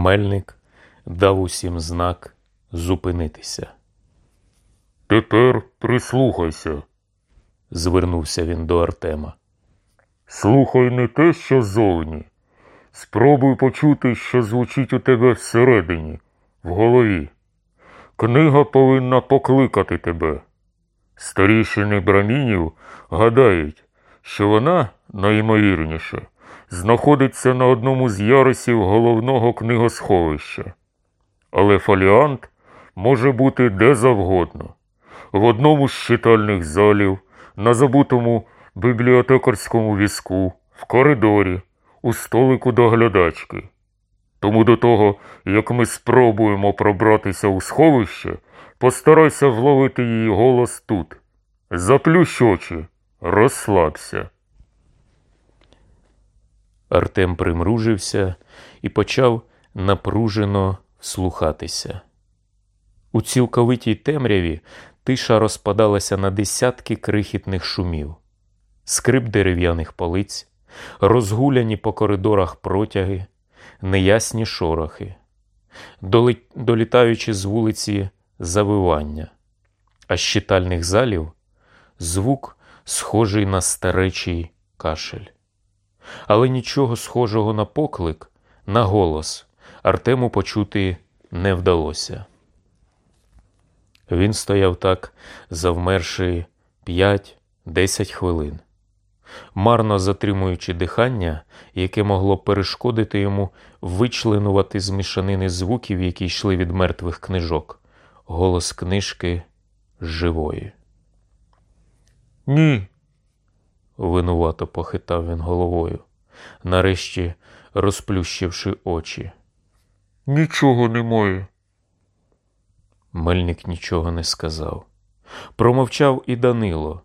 Мельник дав усім знак зупинитися. Тепер прислухайся. Звернувся він до Артема. Слухай не те, що зовні. Спробуй почути, що звучить у тебе всередині, в голові. Книга повинна покликати тебе. Старішини брамінів гадають, що вона, найімовірніше, знаходиться на одному з ярусів головного книгосховища. Але фоліант може бути де завгодно, в одному з читальних залів, на забутому бібліотекарському візку, в коридорі, у столику доглядачки. Тому до того, як ми спробуємо пробратися у сховище, постарайся вловити її голос тут. Заплющ очі, розслабся. Артем примружився і почав напружено вслухатися. У цілковитій темряві тиша розпадалася на десятки крихітних шумів, скрип дерев'яних полиць, розгуляні по коридорах протяги, неясні шорохи, долітаючи з вулиці завивання, а з читальних залів звук, схожий на старечий кашель. Але нічого схожого на поклик, на голос Артему почути не вдалося. Він стояв так, завмерши п'ять-десять хвилин, марно затримуючи дихання, яке могло перешкодити йому вичленувати з мішанини звуків, які йшли від мертвих книжок, голос книжки живої. Ні, Винувато похитав він головою, нарешті розплющивши очі. нічого немає. Мельник нічого не сказав. Промовчав і Данило,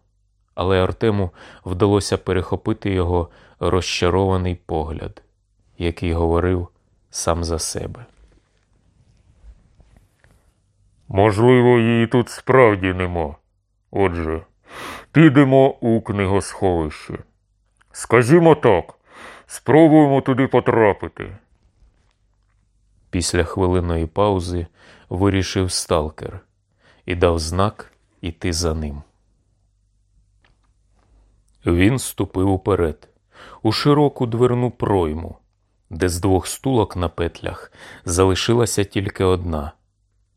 але Артему вдалося перехопити його розчарований погляд, який говорив сам за себе. Можливо, її тут справді нема. Отже, підемо у книгосховище. Скажімо так, спробуємо туди потрапити. Після хвилинної паузи вирішив сталкер і дав знак іти за ним. Він ступив уперед, у широку дверну пройму, де з двох стулок на петлях залишилася тільки одна,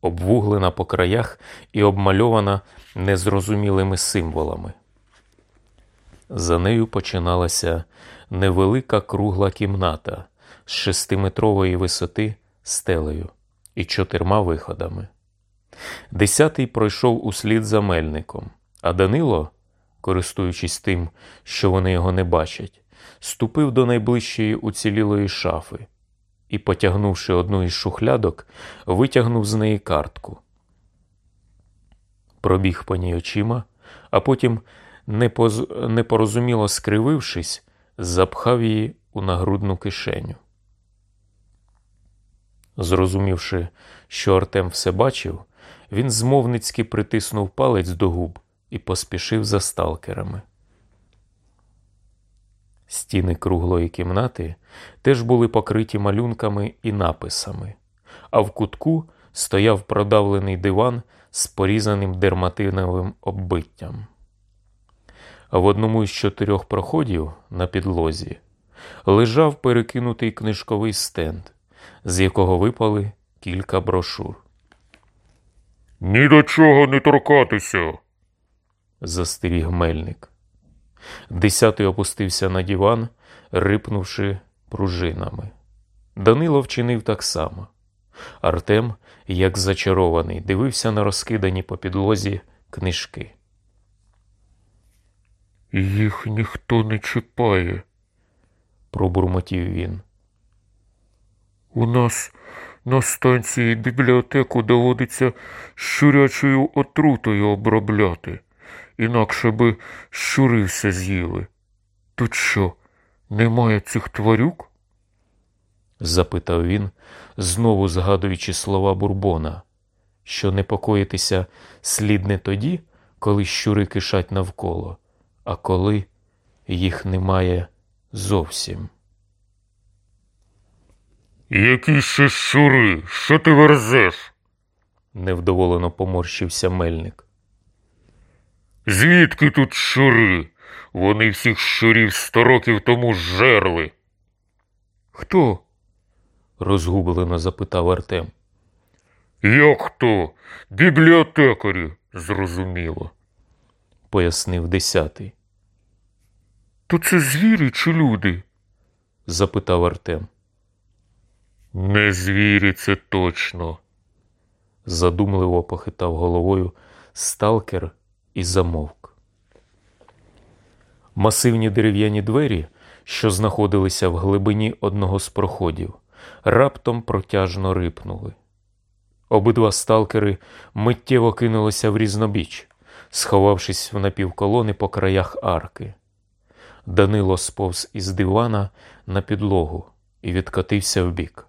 обвуглена по краях і обмальована незрозумілими символами. За нею починалася невелика кругла кімната з шестиметрової висоти стелею і чотирма виходами. Десятий пройшов услід за мельником, а Данило, користуючись тим, що вони його не бачать, ступив до найближчої уцілілої шафи і, потягнувши одну із шухлядок, витягнув з неї картку. Пробіг по ній очима, а потім, непоз... непорозуміло скривившись, запхав її у нагрудну кишеню. Зрозумівши, що Артем все бачив, він змовницьки притиснув палець до губ і поспішив за сталкерами. Стіни круглої кімнати теж були покриті малюнками і написами, а в кутку стояв продавлений диван з порізаним дерматиновим оббиттям. А в одному із чотирьох проходів на підлозі лежав перекинутий книжковий стенд, з якого випали кілька брошур. Ні до чого не торкатися. застеріг мельник. Десятий опустився на диван, рипнувши пружинами. Данило вчинив так само. Артем, як зачарований, дивився на розкидані по підлозі книжки. Їх ніхто не чіпає. Пробурмотів він. У нас на станції бібліотеку доводиться щурячою отрутою обробляти, інакше би щури все з'їли. Тут що, немає цих тварюк? запитав він, знову згадуючи слова Бурбона, що непокоїтися слід не тоді, коли щури кишать навколо, а коли їх немає зовсім. Які ще щури? Що ти верзеш? невдоволено поморщився мельник. Звідки тут щури? Вони всіх щурів сто років тому жерли. Хто? розгублено запитав Артем. Як хто? Бібліотекарі, зрозуміло. пояснив десятий. То це звірі чи люди? запитав Артем. Не звірі, це точно. Задумливо похитав головою сталкер і замовк. Масивні дерев'яні двері, що знаходилися в глибині одного з проходів, раптом протяжно рипнули. Обидва сталкери миттєво кинулися в різнобіч, сховавшись в напівколони по краях арки. Данило сповз із дивана на підлогу і відкотився вбік.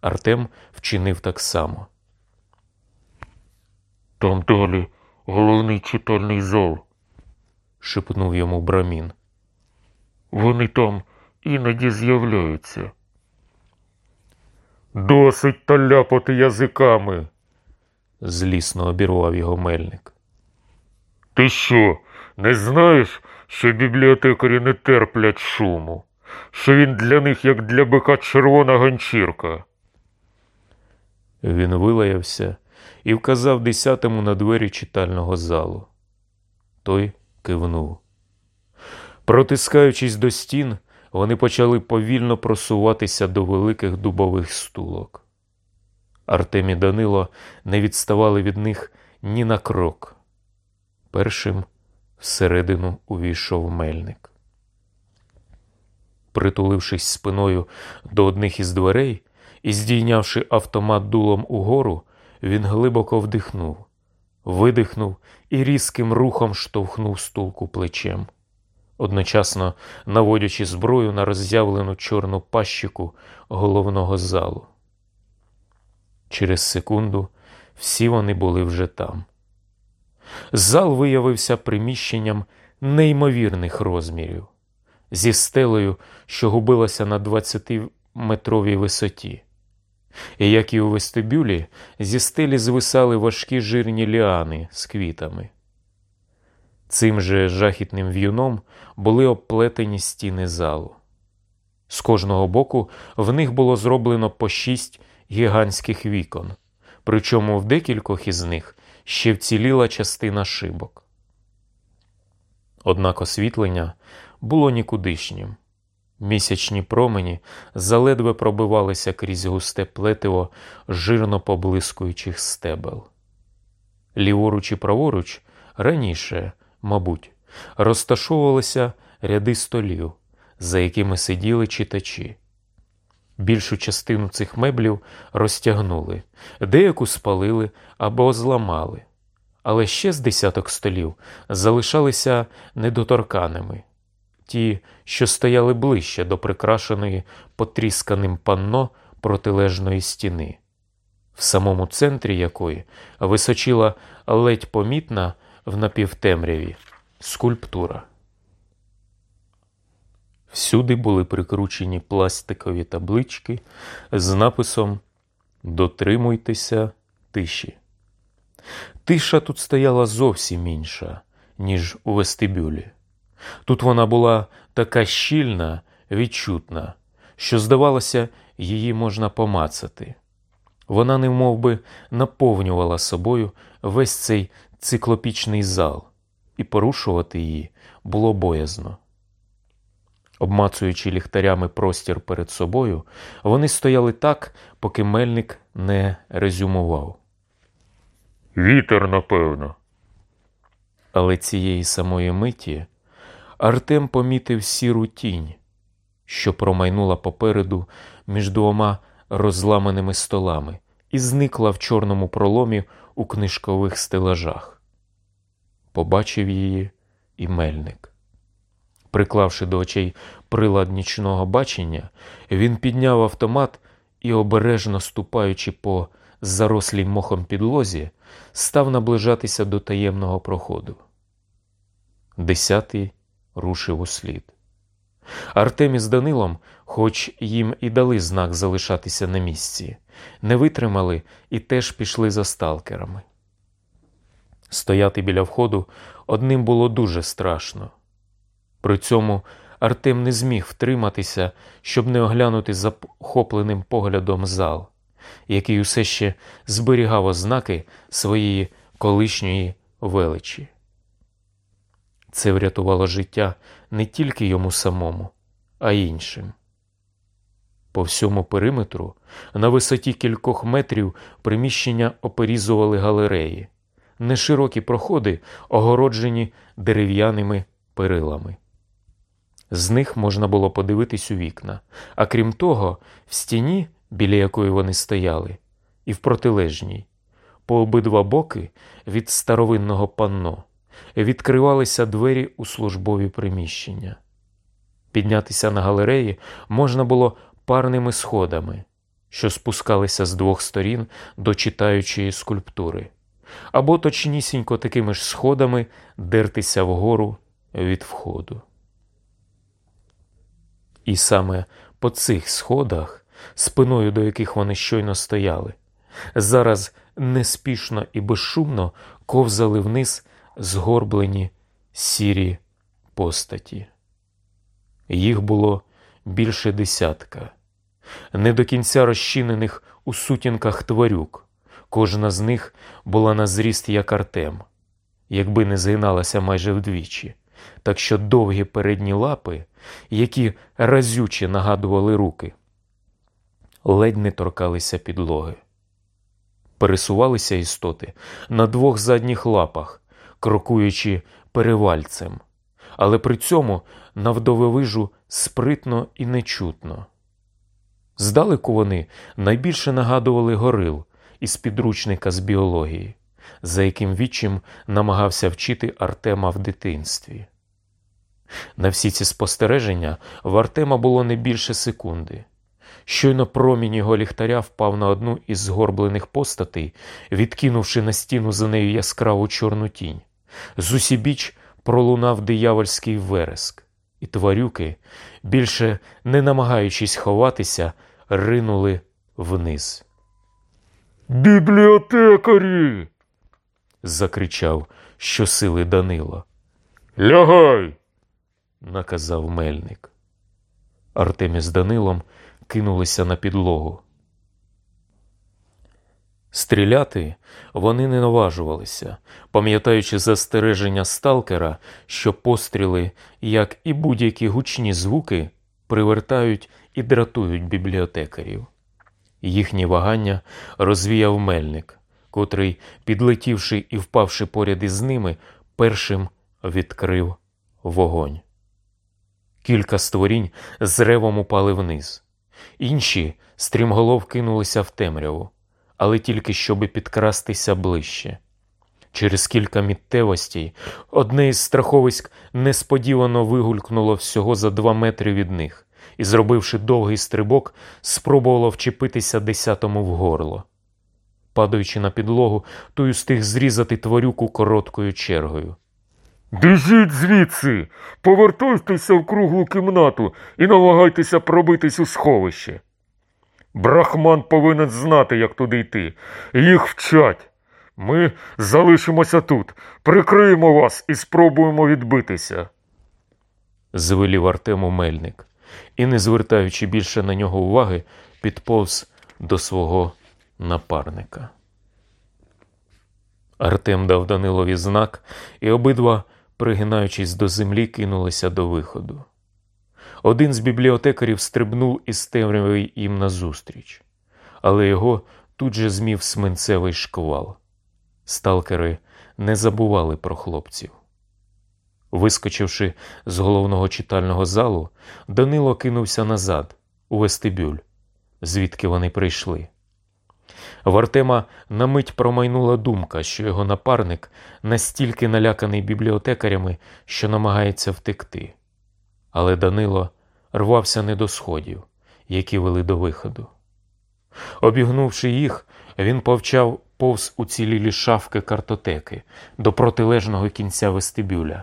Артем вчинив так само. Там далі головний читальний зал. шепнув йому Брамін. Вони там іноді з'являються. Досить та ляпати язиками. злісно обірвав його мельник. Ти що, не знаєш, що бібліотекарі не терплять шуму? Що він для них, як для бика червона ганчірка? Він вилаявся і вказав десятому на двері читального залу. Той кивнув. Протискаючись до стін, вони почали повільно просуватися до великих дубових стулок. Артем і Данило не відставали від них ні на крок. Першим всередину увійшов мельник. Притулившись спиною до одних із дверей і здійнявши автомат дулом угору, він глибоко вдихнув, видихнув і різким рухом штовхнув стулку плечем, одночасно наводячи зброю на роззявлену чорну пащику головного залу. Через секунду всі вони були вже там. Зал виявився приміщенням неймовірних розмірів, зі стелею, що губилася на 20-метровій висоті. І як і у вестибюлі, зі стелі звисали важкі жирні ліани з квітами. Цим же жахітним в'юном були обплетені стіни залу. З кожного боку в них було зроблено по шість гігантських вікон, причому в декількох із них ще вціліла частина шибок. Однак освітлення було нікудишнім. Місячні промені заледве пробивалися крізь густе плетиво жирно поблискуючих стебел. Ліворуч і праворуч раніше, мабуть, розташовувалися ряди столів, за якими сиділи читачі. Більшу частину цих меблів розтягнули, деяку спалили або зламали, але ще з десяток столів залишалися недоторканими. Ті, що стояли ближче до прикрашеної потрісканим панно протилежної стіни, в самому центрі якої височила ледь помітна в напівтемряві скульптура. Всюди були прикручені пластикові таблички з написом Дотримуйтеся тиші. Тиша тут стояла зовсім інша, ніж у вестибюлі. Тут вона була така щільна, відчутна, що, здавалося, її можна помацати. Вона немов би, наповнювала собою весь цей циклопічний зал, і порушувати її було боязно. Обмацуючи ліхтарями простір перед собою, вони стояли так, поки мельник не резюмував. Вітер, напевно. Але цієї самої миті Артем помітив сіру тінь, що промайнула попереду між двома розламаними столами і зникла в чорному проломі у книжкових стелажах. Побачив її і мельник. Приклавши до очей прилад нічного бачення, він підняв автомат і, обережно ступаючи по зарослій мохом підлозі, став наближатися до таємного проходу. Десятий рушив услід. Артем із Данилом хоч їм і дали знак залишатися на місці, не витримали і теж пішли за сталкерами. Стояти біля входу одним було дуже страшно. При цьому Артем не зміг втриматися, щоб не оглянути захопленим поглядом зал, який усе ще зберігав ознаки своєї колишньої величі. Це врятувало життя не тільки йому самому, а й іншим. По всьому периметру, на висоті кількох метрів приміщення оперізували галереї, неширокі проходи, огороджені дерев'яними перилами. З них можна було подивитись у вікна, а крім того, в стіні, біля якої вони стояли, і в протилежній, по обидва боки від старовинного панно відкривалися двері у службові приміщення. Піднятися на галереї можна було парними сходами, що спускалися з двох сторін до читаючої скульптури, або точнісінько такими ж сходами дертися вгору від входу. І саме по цих сходах, спиною до яких вони щойно стояли, зараз неспішно і безшумно ковзали вниз згорблені сірі постаті. Їх було більше десятка, не до кінця розчинених у сутінках тварюк. Кожна з них була на зріст як артем, якби не згиналася майже вдвічі, так що довгі передні лапи, які разюче нагадували руки, ледь не торкалися підлоги. Пересувалися істоти на двох задніх лапах, крокуючи перевальцем, але при цьому навдовелижу спритно і нечутно. Здалеку вони найбільше нагадували горил із підручника з біології, за яким вічим намагався вчити Артема в дитинстві. На всі ці спостереження в Артема було не більше секунди. Щойно промінь його ліхтаря впав на одну із згорблених постатей, відкинувши на стіну за нею яскраву чорну тінь. З усібіч пролунав диявольський вереск, і тварюки, більше не намагаючись ховатися, ринули вниз. Бібліотекарі. закричав щосили Данило. Лягай. наказав мельник. Артемі з Данилом кинулися на підлогу. Стріляти вони не наважувалися, пам'ятаючи застереження сталкера, що постріли, як і будь-які гучні звуки, привертають і дратують бібліотекарів. Їхні вагання розвіяв мельник, котрий, підлетівши і впавши поряд із ними, першим відкрив вогонь. Кілька створінь з ревом упали вниз, інші стрімголов кинулися в темряву але тільки щоби підкрастися ближче. Через кілька міттєвостей одне із страховиськ несподівано вигулькнуло всього за два метри від них і, зробивши довгий стрибок, спробувало вчепитися десятому в горло. Падаючи на підлогу, той устиг зрізати тварюку короткою чергою. Біжіть звідси, повертайтеся в круглу кімнату і намагайтеся пробитись у сховище. Брахман повинен знати, як туди йти. Їх вчать. Ми залишимося тут, прикриємо вас і спробуємо відбитися. Звелів Артему мельник і, не звертаючи більше на нього уваги, підповз до свого напарника. Артем дав Данилові знак, і обидва, пригинаючись до землі, кинулися до виходу. Один з бібліотекарів стрибнув із темряви їм назустріч, але його тут же змів сминцевий шквал. Сталкери не забували про хлопців. Вискочивши з головного читального залу, Данило кинувся назад, у вестибюль, звідки вони прийшли. В Артема на мить промайнула думка, що його напарник настільки наляканий бібліотекарями, що намагається втекти. Але Данило рвався не до сходів, які вели до виходу. Обігнувши їх, він повчав повз уцілілі шафки картотеки до протилежного кінця вестибюля.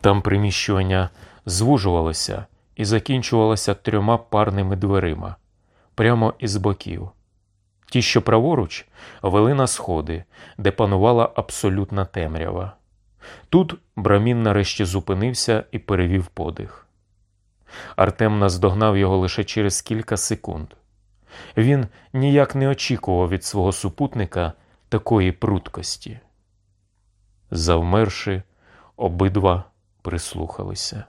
Там приміщування звужувалося і закінчувалася трьома парними дверима прямо із боків. Ті, що праворуч, вели на сходи, де панувала абсолютна темрява. Тут Брамін нарешті зупинився і перевів подих. Артем наздогнав його лише через кілька секунд. Він ніяк не очікував від свого супутника такої пруткості. Завмерши, обидва прислухалися.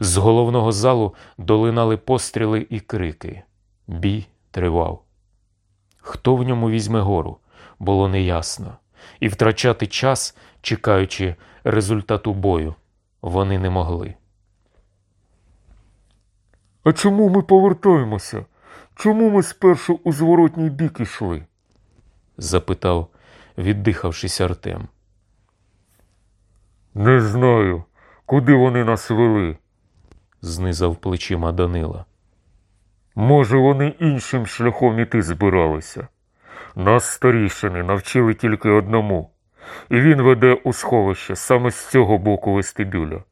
З головного залу долинали постріли і крики. Бій тривав. Хто в ньому візьме гору, було неясно, і втрачати час, чекаючи результату бою, вони не могли. А чому ми повертаємося? Чому ми спершу у зворотній бік ішли? запитав, віддихавшись Артем. Не знаю, куди вони нас вели. знизав плечима Данила. Може, вони іншим шляхом іти збиралися. Нас старішини навчили тільки одному, і він веде у сховище саме з цього боку вестибюля.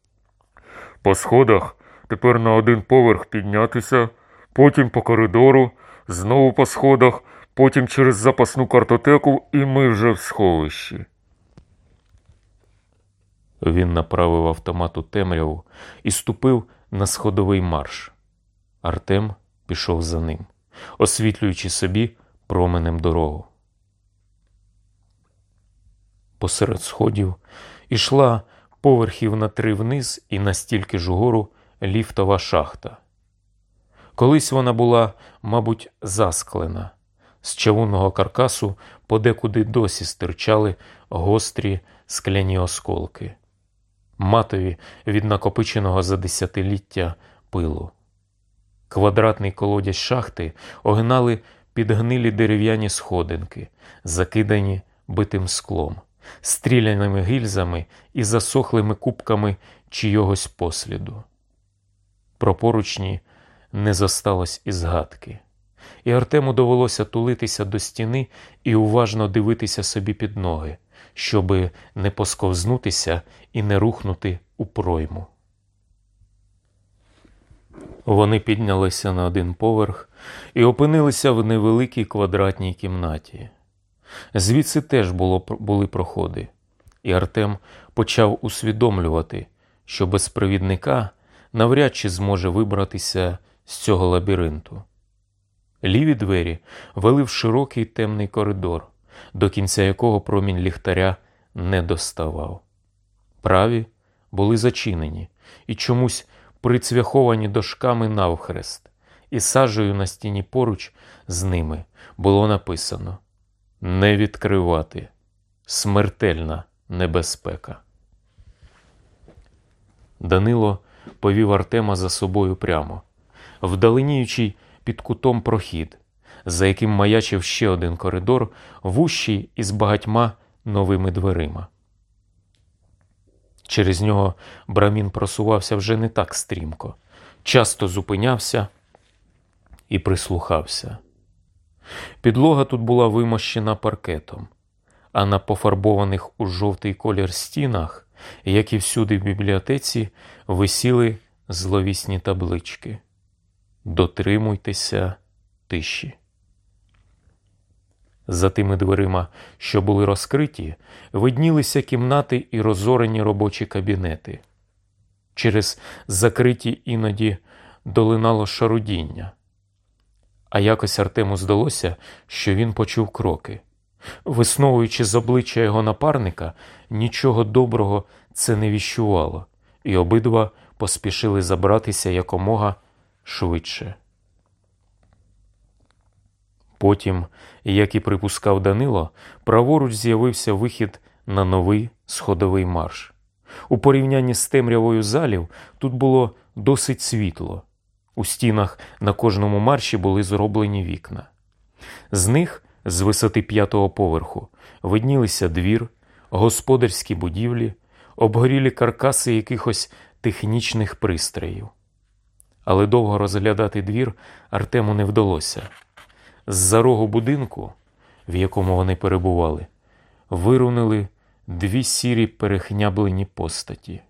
По сходах тепер на один поверх піднятися, потім по коридору, знову по сходах, потім через запасну картотеку, і ми вже в сховищі. Він направив автомат у темряву і ступив на сходовий марш. Артем пішов за ним, освітлюючи собі променем дорогу. Посеред сходів ішла поверхів на три вниз і настільки ж угору ліфтова шахта. Колись вона була, мабуть, засклена. З чавунного каркасу подекуди досі стирчали гострі скляні осколки, матові від накопиченого за десятиліття пилу. Квадратний колодязь шахти огинали підгнилі дерев'яні сходинки, закидані битим склом, стріляними гільзами і засохлими кубками чийогось посліду. Про поручні не зосталось і згадки, і Артему довелося тулитися до стіни і уважно дивитися собі під ноги, щоби не посковзнутися і не рухнути у пройму. Вони піднялися на один поверх і опинилися в невеликій квадратній кімнаті. Звідси теж було, були проходи, і Артем почав усвідомлювати, що без провідника навряд чи зможе вибратися з цього лабіринту. Ліві двері вели в широкий темний коридор, до кінця якого промінь ліхтаря не доставав. Праві були зачинені і чомусь прицвяховані дошками навхрест, і сажею на стіні поруч з ними було написано Не відкривати. Смертельна небезпека. Данило повів Артема за собою прямо, вдаленіючий під кутом прохід, за яким маячив ще один коридор, вущий із багатьма новими дверима. Через нього Брамін просувався вже не так стрімко, часто зупинявся і прислухався. Підлога тут була вимощена паркетом, а на пофарбованих у жовтий колір стінах, як і всюди в бібліотеці, висіли зловісні таблички. Дотримуйтеся тиші. За тими дверима, що були розкриті, виднілися кімнати і розорені робочі кабінети. Через закриті іноді долинало шарудіння. А якось Артему здалося, що він почув кроки. Висновуючи з обличчя його напарника, нічого доброго це не віщувало, і обидва поспішили забратися якомога швидше. Потім, як і припускав Данило, праворуч з'явився вихід на новий сходовий марш. У порівнянні з темрявою залів тут було досить світло. У стінах на кожному марші були зроблені вікна. З них, з висоти п'ятого поверху, виднілися двір, господарські будівлі, обгорілі каркаси якихось технічних пристроїв. Але довго розглядати двір Артему не вдалося. З-за рогу будинку, в якому вони перебували, вирунили дві сірі перехняблені постаті.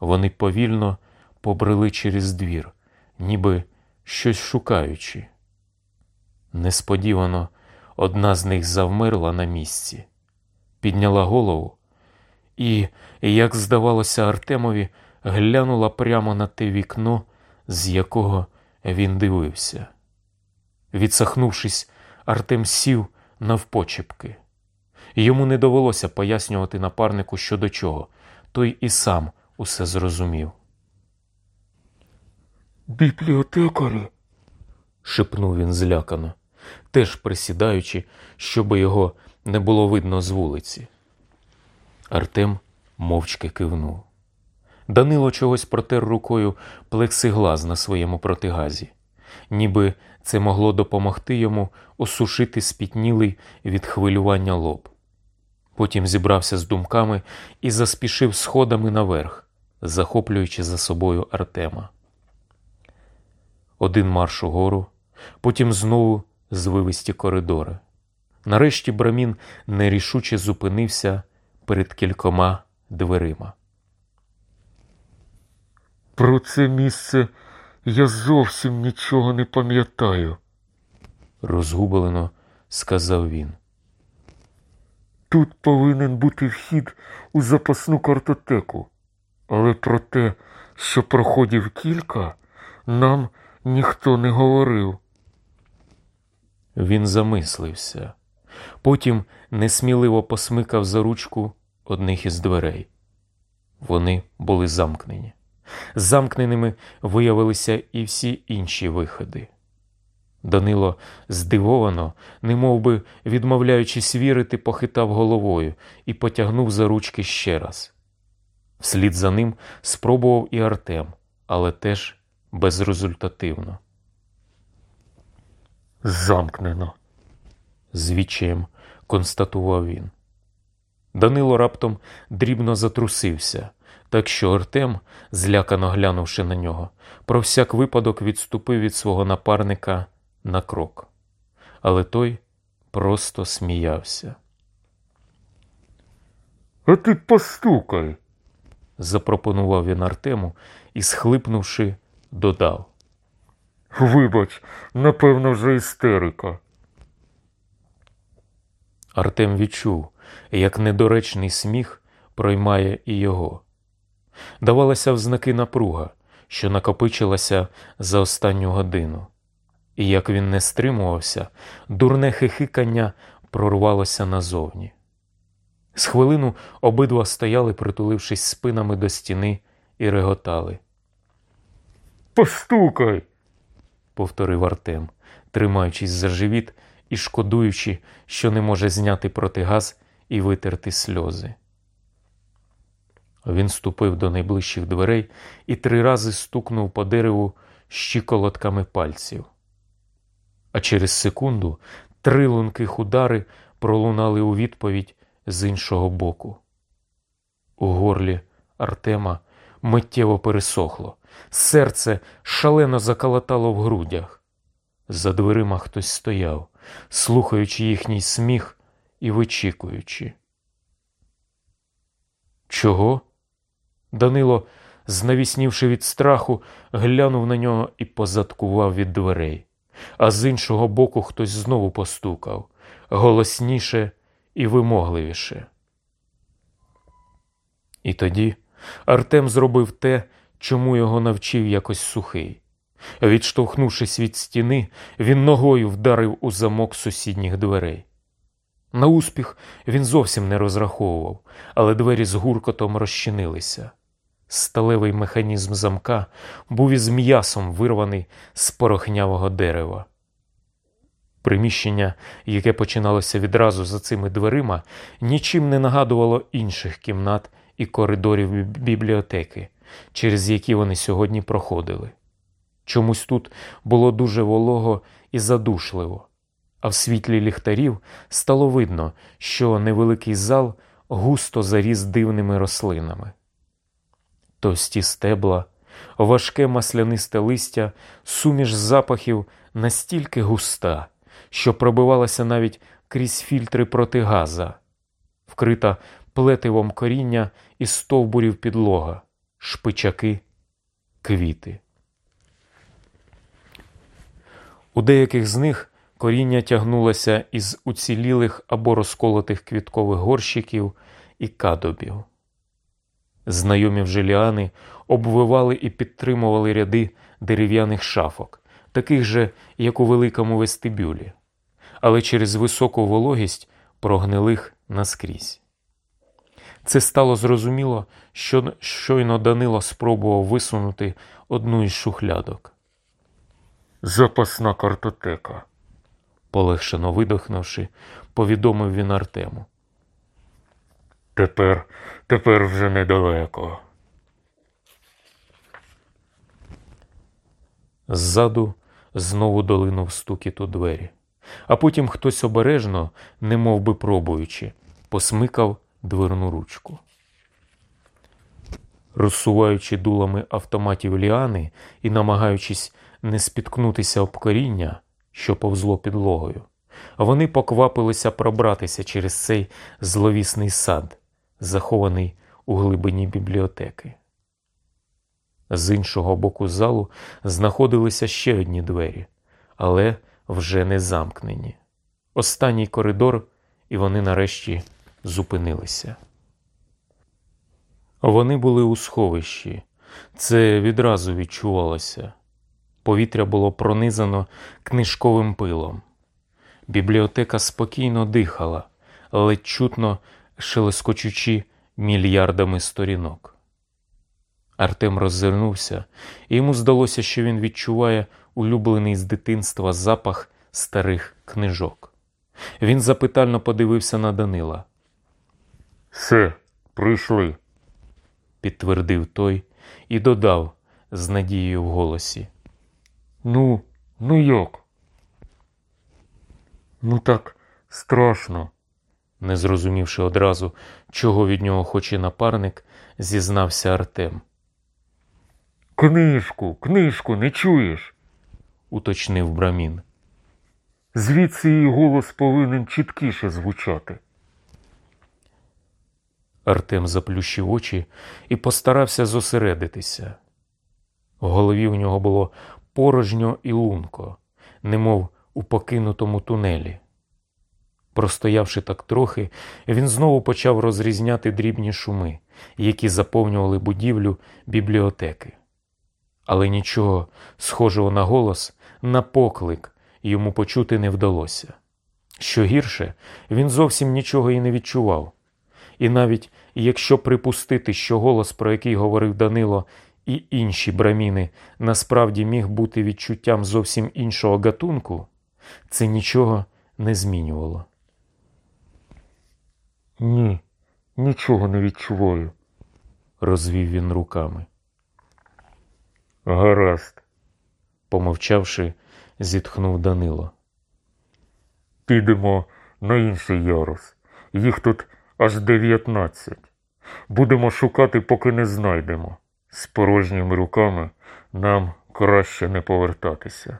Вони повільно побрели через двір, ніби щось шукаючи. Несподівано одна з них завмерла на місці, підняла голову і, як здавалося Артемові, глянула прямо на те вікно, з якого він дивився. Відсахнувшись, Артем сів навпочепки. Йому не довелося пояснювати напарнику щодо чого, той і сам усе зрозумів. Бібліотекарі. шепнув він злякано, теж присідаючи, щоб його не було видно з вулиці. Артем мовчки кивнув. Данило чогось протер рукою плексиглаз на своєму протигазі, ніби це могло допомогти йому осушити спітнілий від хвилювання лоб. Потім зібрався з думками і заспішив сходами наверх, захоплюючи за собою Артема. Один марш угору, потім знову звивисті коридори. Нарешті Брамін нерішуче зупинився перед кількома дверима. Про це місце я зовсім нічого не пам'ятаю. Розгублено сказав він. Тут повинен бути вхід у запасну картотеку, але про те, що проходів кілька, нам ніхто не говорив. Він замислився. Потім несміливо посмикав за ручку одних із дверей. Вони були замкнені. Замкненими виявилися і всі інші виходи. Данило здивовано, немов би відмовляючись вірити, похитав головою і потягнув за ручки ще раз. Вслід за ним спробував і Артем, але теж безрезультативно. Замкнено. з відчаєм констатував він. Данило раптом дрібно затрусився, так що Артем, злякано глянувши на нього, про всяк випадок відступив від свого напарника на крок. Але той просто сміявся. А ти постукай. Запропонував він Артему і, схлипнувши, додав. Вибач, напевно, вже істерика. Артем відчув, як недоречний сміх проймає і його. Давалася в знаки напруга, що накопичилася за останню годину, і як він не стримувався, дурне хихикання прорвалося назовні. З хвилину обидва стояли, притулившись спинами до стіни, і реготали, Постукай. повторив Артем, тримаючись за живіт і шкодуючи, що не може зняти протигаз і витерти сльози. Він ступив до найближчих дверей і три рази стукнув по дереву щиколотками пальців. А через секунду три лунких удари пролунали у відповідь з іншого боку. У горлі Артема миттєво пересохло, серце шалено заколотало в грудях. За дверима хтось стояв, слухаючи їхній сміх і вичікуючи. Чого? Данило, знавіснівши від страху, глянув на нього і позадкував від дверей, а з іншого боку хтось знову постукав голосніше і вимогливіше. І тоді Артем зробив те, чому його навчив якось сухий. Відштовхнувшись від стіни, він ногою вдарив у замок сусідніх дверей. На успіх він зовсім не розраховував, але двері з гуркотом розчинилися. Сталевий механізм замка був із м'ясом вирваний з порохнявого дерева. Приміщення, яке починалося відразу за цими дверима, нічим не нагадувало інших кімнат і коридорів бібліотеки, через які вони сьогодні проходили. Чомусь тут було дуже волого і задушливо, а в світлі ліхтарів стало видно, що невеликий зал густо заріс дивними рослинами. Товсті стебла, важке маслянисте листя, суміш запахів настільки густа, що пробивалася навіть крізь фільтри протигаза, вкрита плетивом коріння і стовбурів підлога, шпичаки квіти. У деяких з них коріння тягнулося із уцілілих або розколотих квіткових горщиків і кадобів. Знайомі вже ліани обвивали і підтримували ряди дерев'яних шафок, таких же, як у великому вестибюлі, але через високу вологість прогнилих наскрізь. Це стало зрозуміло, що щойно Данило спробував висунути одну із шухлядок. Запасна картотека. Полегшено видохнувши, повідомив він Артему. Тепер, тепер вже недалеко. Ззаду знову долинув стукіт у двері, а потім хтось обережно, не мов би пробуючи, посмикав дверну ручку. Розсуваючи дулами автоматів ліани і намагаючись не спіткнутися об коріння, що повзло підлогою, вони поквапилися пробратися через цей зловісний сад, захований у глибині бібліотеки. З іншого боку залу знаходилися ще одні двері, але вже не замкнені. Останній коридор, і вони нарешті зупинилися. Вони були у сховищі, це відразу відчувалося. Повітря було пронизано книжковим пилом. Бібліотека спокійно дихала, ледь чутно шелескочучи мільярдами сторінок. Артем роззирнувся, і йому здалося, що він відчуває улюблений з дитинства запах старих книжок. Він запитально подивився на Данила, Все, прийшли. підтвердив той і додав з надією в голосі. Ну, ну як? Ну так страшно. Не зрозумівши одразу, чого від нього хоче напарник, зізнався Артем, Книжку, книжку, не чуєш? уточнив Брамін. Звідси її голос повинен чіткіше звучати. Артем заплющив очі і постарався зосередитися. В голові у нього було порожньо і лунко, немов у покинутому тунелі. Простоявши так трохи, він знову почав розрізняти дрібні шуми, які заповнювали будівлю бібліотеки. Але нічого схожого на голос, на поклик йому почути не вдалося. Що гірше, він зовсім нічого і не відчував. І навіть якщо припустити, що голос, про який говорив Данило, і інші браміни насправді міг бути відчуттям зовсім іншого гатунку, це нічого не змінювало. Ні, нічого не відчуваю. Розвів він руками. Гаразд, Помовчавши, зітхнув Данило. підемо на інший ярус. Їх тут аж дев'ятнадцять. Будемо шукати, поки не знайдемо. З порожніми руками нам краще не повертатися.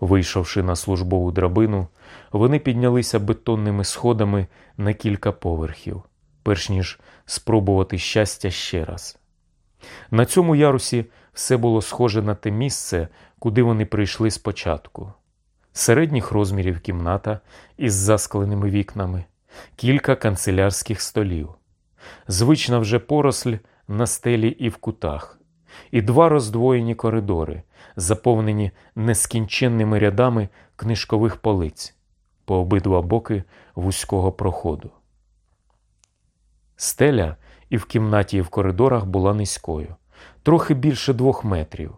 Вийшовши на службову драбину, вони піднялися бетонними сходами на кілька поверхів, перш ніж спробувати щастя ще раз. На цьому ярусі все було схоже на те місце, куди вони прийшли спочатку. Середніх розмірів кімната із заскленими вікнами, кілька канцелярських столів, звична вже поросль на стелі і в кутах, і два роздвоєні коридори, заповнені нескінченними рядами книжкових полиць по обидва боки вузького проходу. Стеля і в кімнаті, і в коридорах була низькою, трохи більше двох метрів,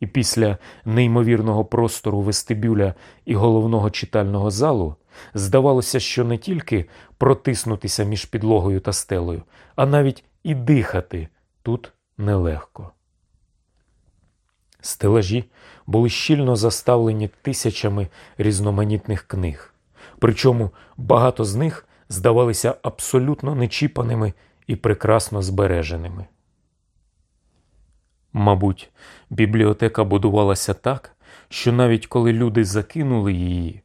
і після неймовірного простору вестибюля і головного читального залу здавалося, що не тільки протиснутися між підлогою та стелею, а навіть і дихати тут нелегко. Стелажі були щільно заставлені тисячами різноманітних книг, причому багато з них здавалися абсолютно нечіпаними і прекрасно збереженими. Мабуть, бібліотека будувалася так, що навіть коли люди закинули її,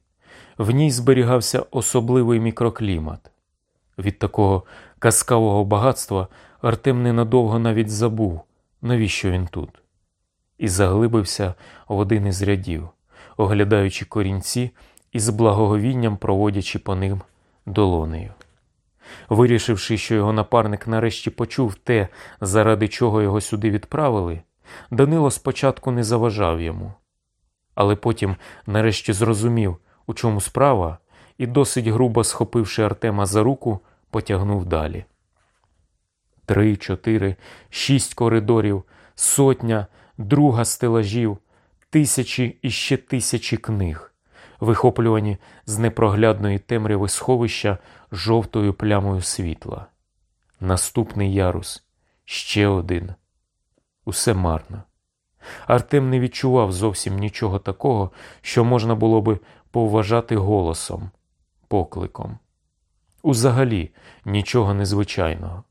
в ній зберігався особливий мікроклімат. Від такого казкавого багатства Артем ненадовго навіть забув навіщо він тут? І заглибився в один із рядів, оглядаючи корінці і з благоговінням проводячи по ним долонею. Вирішивши, що його напарник нарешті почув те, заради чого його сюди відправили, Данило спочатку не заважав йому, але потім нарешті зрозумів, у чому справа, і, досить грубо схопивши Артема за руку, потягнув далі. Три, чотири, шість коридорів, сотня, друга стелажів, тисячі і ще тисячі книг, вихоплювані з непроглядної темряви сховища жовтою плямою світла. Наступний ярус, ще один. Усе марно. Артем не відчував зовсім нічого такого, що можна було би поважати голосом, покликом. Узагалі нічого незвичайного.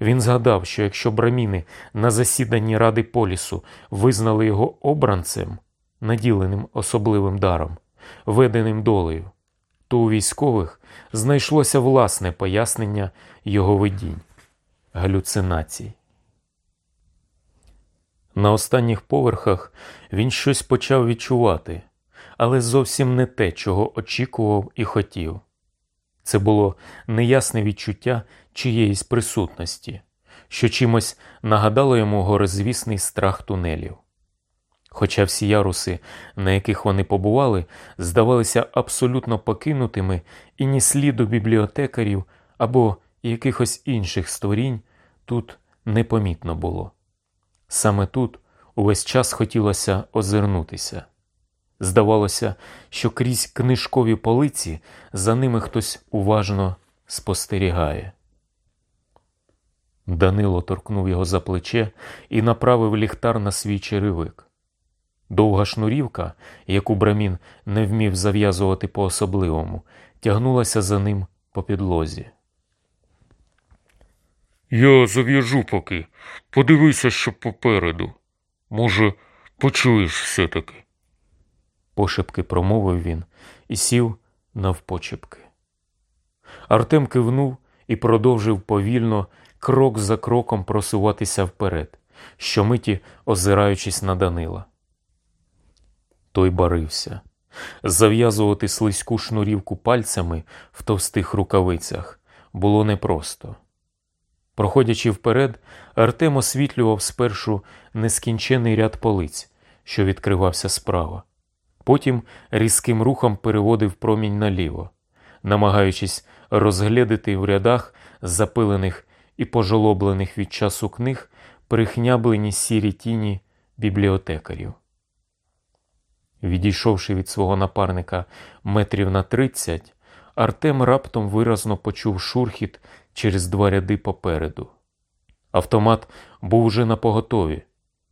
Він згадав, що якщо браміни на засіданні Ради Полісу визнали його обранцем, наділеним особливим даром, веденим долею, то у військових знайшлося власне пояснення його видінь, галюцинацій. На останніх поверхах він щось почав відчувати, але зовсім не те, чого очікував і хотів. Це було неясне відчуття чиєїсь присутності, що чимось нагадало йому горизвісний страх тунелів. Хоча всі яруси, на яких вони побували, здавалися абсолютно покинутими і ні сліду бібліотекарів або якихось інших створінь тут непомітно було. Саме тут увесь час хотілося озирнутися. Здавалося, що крізь книжкові полиці за ними хтось уважно спостерігає. Данило торкнув його за плече і направив ліхтар на свій черевик. Довга шнурівка, яку брамін не вмів зав'язувати по особливому, тягнулася за ним по підлозі. Я зав'яжу поки. Подивися, що попереду. Може, почуєш все-таки. Пошепки промовив він і сів навпочепки. Артем кивнув і продовжив повільно, крок за кроком просуватися вперед, щомиті озираючись на Данила. Той барився. Зав'язувати слизьку шнурівку пальцями в товстих рукавицях було непросто. Проходячи вперед, Артем освітлював спершу нескінчений ряд полиць, що відкривався справа. Потім різким рухом переводив промінь наліво, намагаючись розглядати в рядах запилених і пожолоблених від часу книг прихняблені сірі тіні бібліотекарів. Відійшовши від свого напарника метрів на тридцять, Артем раптом виразно почув шурхіт через два ряди попереду. Автомат був уже на поготові,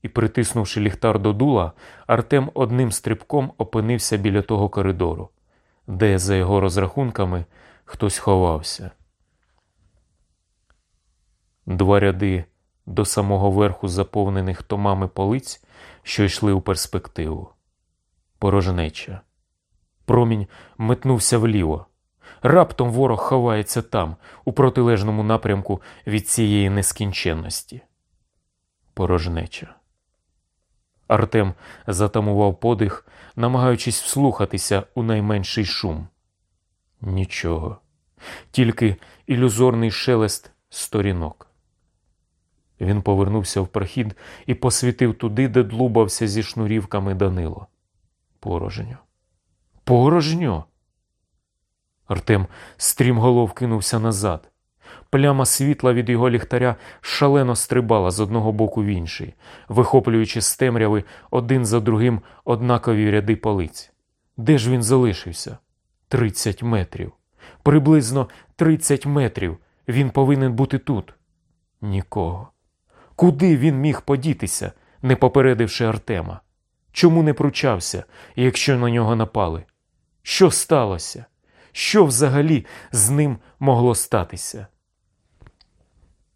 і, притиснувши ліхтар до дула, Артем одним стрибком опинився біля того коридору, де, за його розрахунками, хтось ховався. Два ряди до самого верху заповнених томами полиць, що йшли у перспективу. Порожнеча. Промінь метнувся вліво. Раптом ворог ховається там, у протилежному напрямку від цієї нескінченності. Порожнеча. Артем затамував подих, намагаючись вслухатися у найменший шум. Нічого, тільки ілюзорний шелест сторінок. Він повернувся в прохід і посвітив туди, де длубався зі шнурівками Данило. Порожньо. Порожньо. Артем стрімголов кинувся назад. Пляма світла від його ліхтаря шалено стрибала з одного боку в інший, вихоплюючи з темряви один за другим однакові ряди полиць. Де ж він залишився? Тридцять метрів. Приблизно тридцять метрів. Він повинен бути тут. Нікого. Куди він міг подітися, не попередивши Артема? Чому не пручався, якщо на нього напали? Що сталося? Що взагалі з ним могло статися?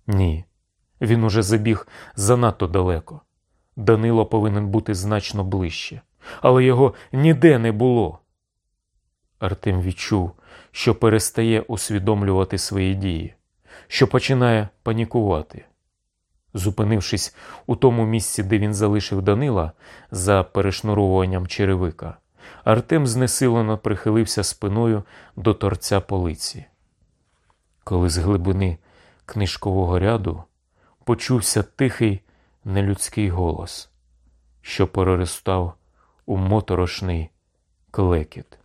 Ні, він уже забіг занадто далеко. Данило повинен бути значно ближче, але його ніде не було. Артем відчув, що перестає усвідомлювати свої дії, що починає панікувати. Зупинившись у тому місці, де він залишив Данила за перешнуровуванням черевика, Артем знесилено прихилився спиною до торця полиці. Коли з глибини книжкового ряду почувся тихий нелюдський голос, що переростав у моторошний клекіт.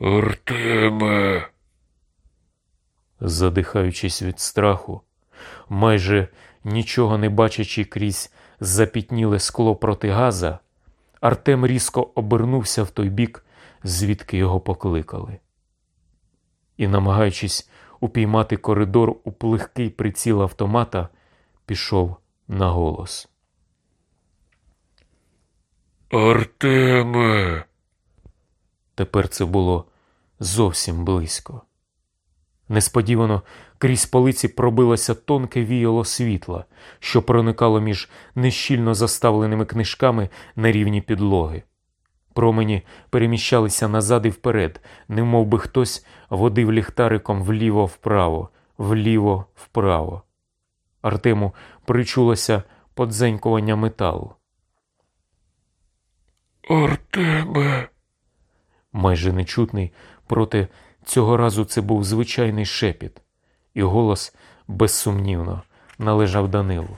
Артеме. Задихаючись від страху, майже нічого не бачачи крізь запітніле скло протигаза, Артем різко обернувся в той бік, звідки його покликали. І, намагаючись упіймати коридор у плихкий приціл автомата, пішов на голос. Артеме. Тепер це було зовсім близько. Несподівано крізь полиці пробилося тонке віяло світла, що проникало між нещільно заставленими книжками на рівні підлоги. Промені переміщалися назад і вперед, немов би хтось водив ліхтариком вліво-вправо, вліво-вправо. Артему причулося подзенькування металу. Артеме. майже нечутний, проте цього разу це був звичайний шепіт, і голос, безсумнівно, належав Данилу.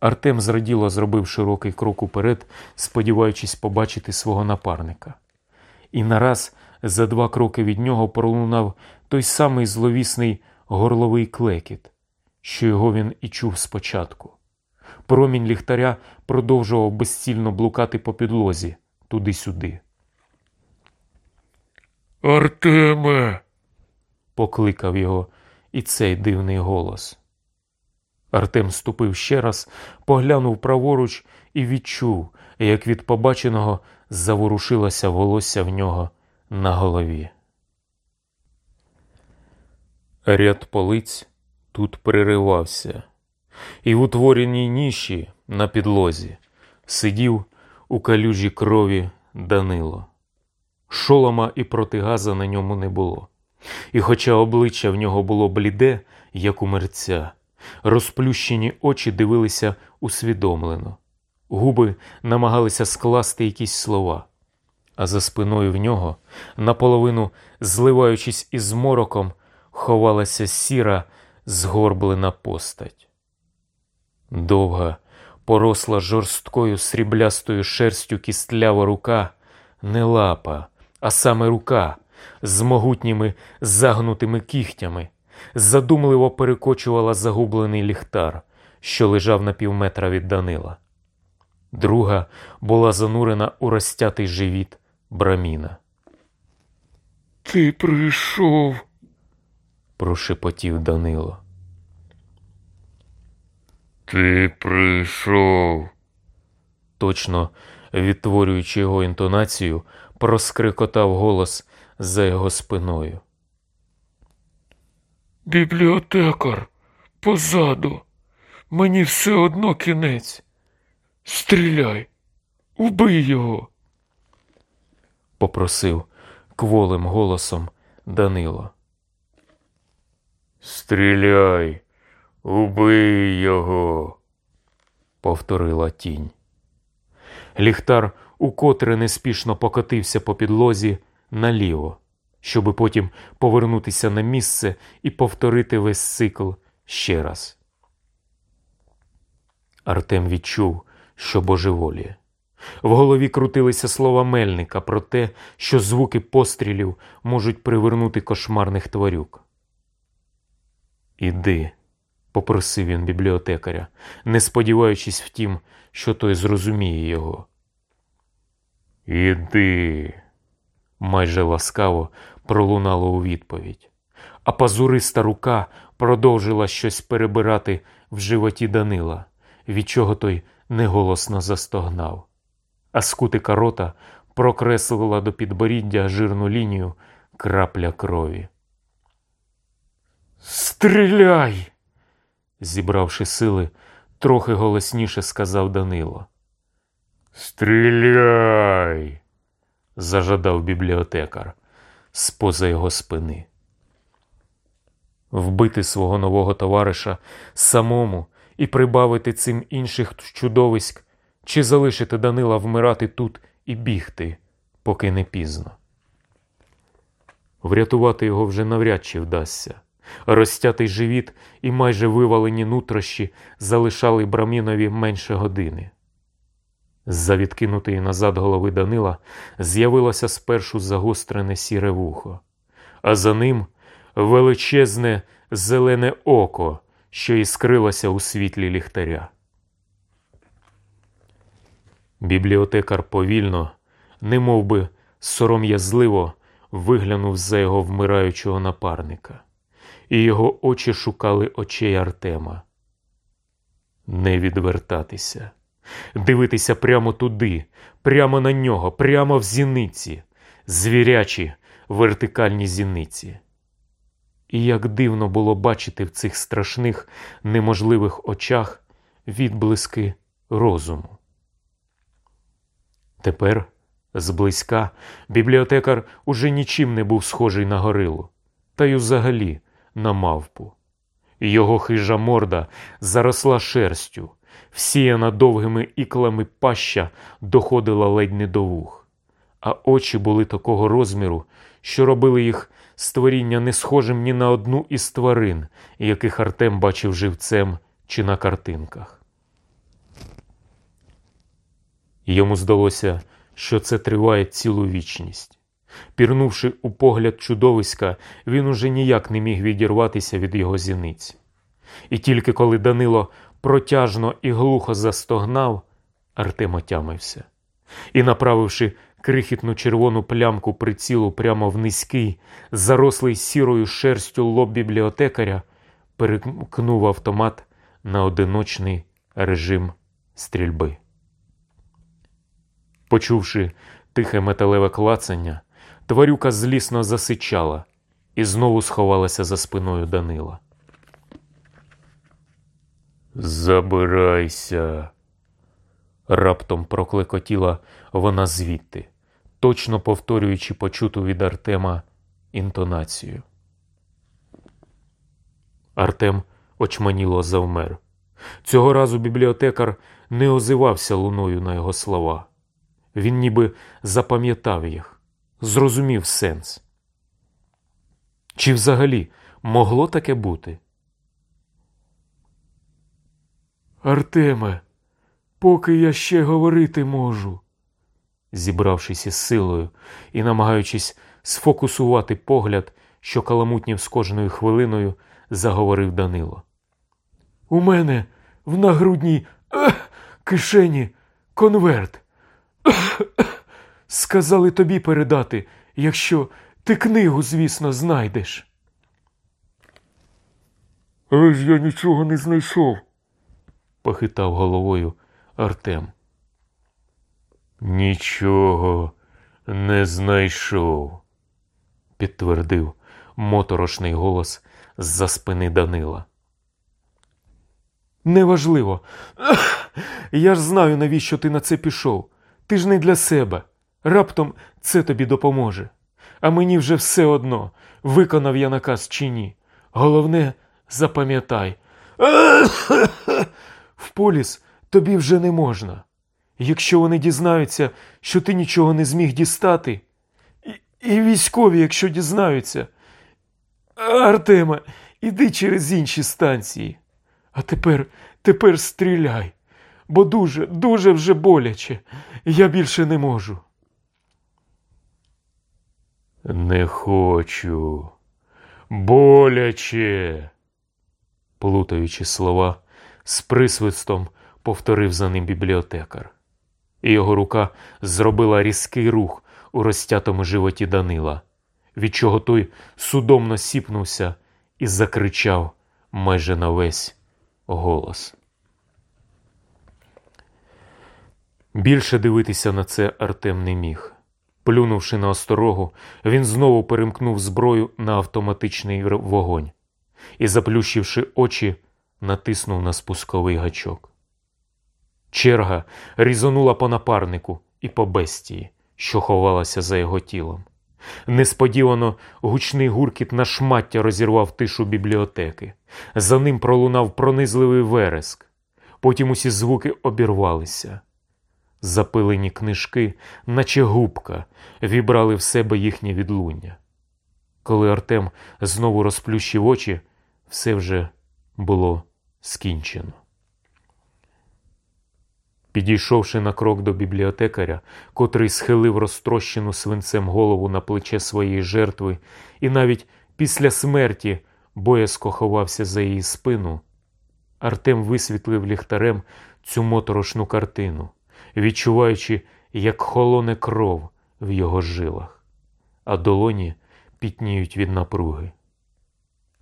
Артем зраділо зробив широкий крок уперед, сподіваючись побачити свого напарника. І нараз за два кроки від нього пролунав той самий зловісний горловий клекіт, що його він і чув спочатку. Промінь ліхтаря продовжував безцільно блукати по підлозі туди-сюди. Артеме. покликав його і цей дивний голос. Артем ступив ще раз, поглянув праворуч і відчув, як від побаченого заворушилося волосся в нього на голові. Ряд полиць тут переривався, і в утвореній ніші на підлозі сидів у калюжі крові Данило. Шолома і протигаза на ньому не було. І хоча обличчя в нього було бліде, як у мерця, розплющені очі дивилися усвідомлено, губи намагалися скласти якісь слова, а за спиною в нього, наполовину зливаючись із мороком, ховалася сіра, згорблена постать. Довга, поросла жорсткою сріблястою шерстю кістлява рука, не лапа, а саме рука з могутніми загнутими кігтями задумливо перекочувала загублений ліхтар, що лежав на півметра від Данила. Друга була занурена у розтятий живіт браміна. Ти прийшов. Прошепотів Данило. Ти прийшов. Точно відтворюючи його інтонацію, проскрикотав голос за його спиною. Бібліотекар позаду. Мені все одно кінець. Стріляй, убий його. попросив кволим голосом Данило. Стріляй, убий його. повторила тінь. Ліхтар укотре неспішно покотився по підлозі наліво, щоби потім повернутися на місце і повторити весь цикл ще раз. Артем відчув, що божеволіє. В голові крутилися слова мельника про те, що звуки пострілів можуть привернути кошмарних тварюк. Іди, попросив він бібліотекаря, не сподіваючись втім, що той зрозуміє його. Іди, майже ласкаво пролунало у відповідь, а пазуриста рука продовжила щось перебирати в животі Данила, від чого той неголосно застогнав, а з кутика рота прокреслила до підборіддя жирну лінію крапля крові. Стріляй! зібравши сили, трохи голосніше сказав Данило. Стріляй. зажадав бібліотекар з поза його спини. Вбити свого нового товариша самому і прибавити цим інших чудовиськ, чи залишити Данила вмирати тут і бігти, поки не пізно. Врятувати його вже навряд чи вдасться. Розтятий живіт і майже вивалені нутрощі залишали Брамінові менше години. З-за відкинутої назад голови Данила з'явилося спершу загострене сіре вухо, а за ним величезне зелене око, що іскрилося у світлі ліхтаря. Бібліотекар повільно, немов би сором'язливо, виглянув за його вмираючого напарника, і його очі шукали очей Артема. Не відвертатися, дивитися прямо туди, прямо на нього, прямо в зіниці, звірячі вертикальні зіниці. І як дивно було бачити в цих страшних, неможливих очах відблиски розуму. Тепер, зблизька, бібліотекар уже нічим не був схожий на горилу, та й взагалі на мавпу. Його хижа морда заросла шерстю, всіяна довгими іклами паща доходила ледь не до вух, а очі були такого розміру, що робили їх створіння не схожим ні на одну із тварин, яких Артем бачив живцем чи на картинках. Йому здалося, що це триває цілу вічність. Пірнувши у погляд чудовиська, він уже ніяк не міг відірватися від його зіниць. І тільки коли Данило протяжно і глухо застогнав, Артем отямився і, направивши крихітну червону плямку прицілу прямо в низький, зарослий сірою шерстю лоб бібліотекаря, перемкнув автомат на одиночний режим стрільби. Почувши тихе металеве клацання, тварюка злісно засичала і знову сховалася за спиною Данила. Забирайся. Раптом проклекотіла вона звідти, точно повторюючи почуту від Артема інтонацію. Артем очманіло завмер. Цього разу бібліотекар не озивався луною на його слова. Він ніби запам'ятав їх, зрозумів сенс. Чи взагалі могло таке бути? Артеме, поки я ще говорити можу, зібравшись із силою і намагаючись сфокусувати погляд, що каламутнів з кожною хвилиною, заговорив Данило. У мене в нагрудній ех, кишені конверт. Сказали тобі передати, якщо ти книгу, звісно, знайдеш. Ж я нічого не знайшов. Похитав головою Артем. Нічого не знайшов, підтвердив моторошний голос з-за спини Данила. Неважливо. Я ж знаю, навіщо ти на це пішов. Ти ж не для себе. Раптом це тобі допоможе. А мені вже все одно, виконав я наказ чи ні. Головне, запам'ятай. В поліс тобі вже не можна. Якщо вони дізнаються, що ти нічого не зміг дістати, і, і військові, якщо дізнаються. Артема, іди через інші станції. А тепер, тепер стріляй, бо дуже, дуже вже боляче. Я більше не можу. Не хочу. Боляче. Плутаючи слова, з присвистом повторив за ним бібліотекар, його рука зробила різкий рух у розтятому животі Данила, від чого той судомно сіпнувся і закричав майже на весь голос. Більше дивитися на це Артем не міг. Плюнувши на осторогу, він знову перемкнув зброю на автоматичний вогонь і, заплющивши очі, натиснув на спусковий гачок. Черга різонула по напарнику і по бестії, що ховалася за його тілом. Несподівано гучний гуркіт на шмаття розірвав тишу бібліотеки. За ним пролунав пронизливий вереск. Потім усі звуки обірвалися. Запилені книжки, наче губка, вібрали в себе їхнє відлуння. Коли Артем знову розплющив очі, все вже було скінчено. Підійшовши на крок до бібліотекаря, котрий схилив розтрощену свинцем голову на плече своєї жертви, і навіть після смерті боязко ховався за її спину, Артем висвітлив ліхтарем цю моторошну картину, відчуваючи, як холоне кров в його жилах, а долоні пітніють від напруги.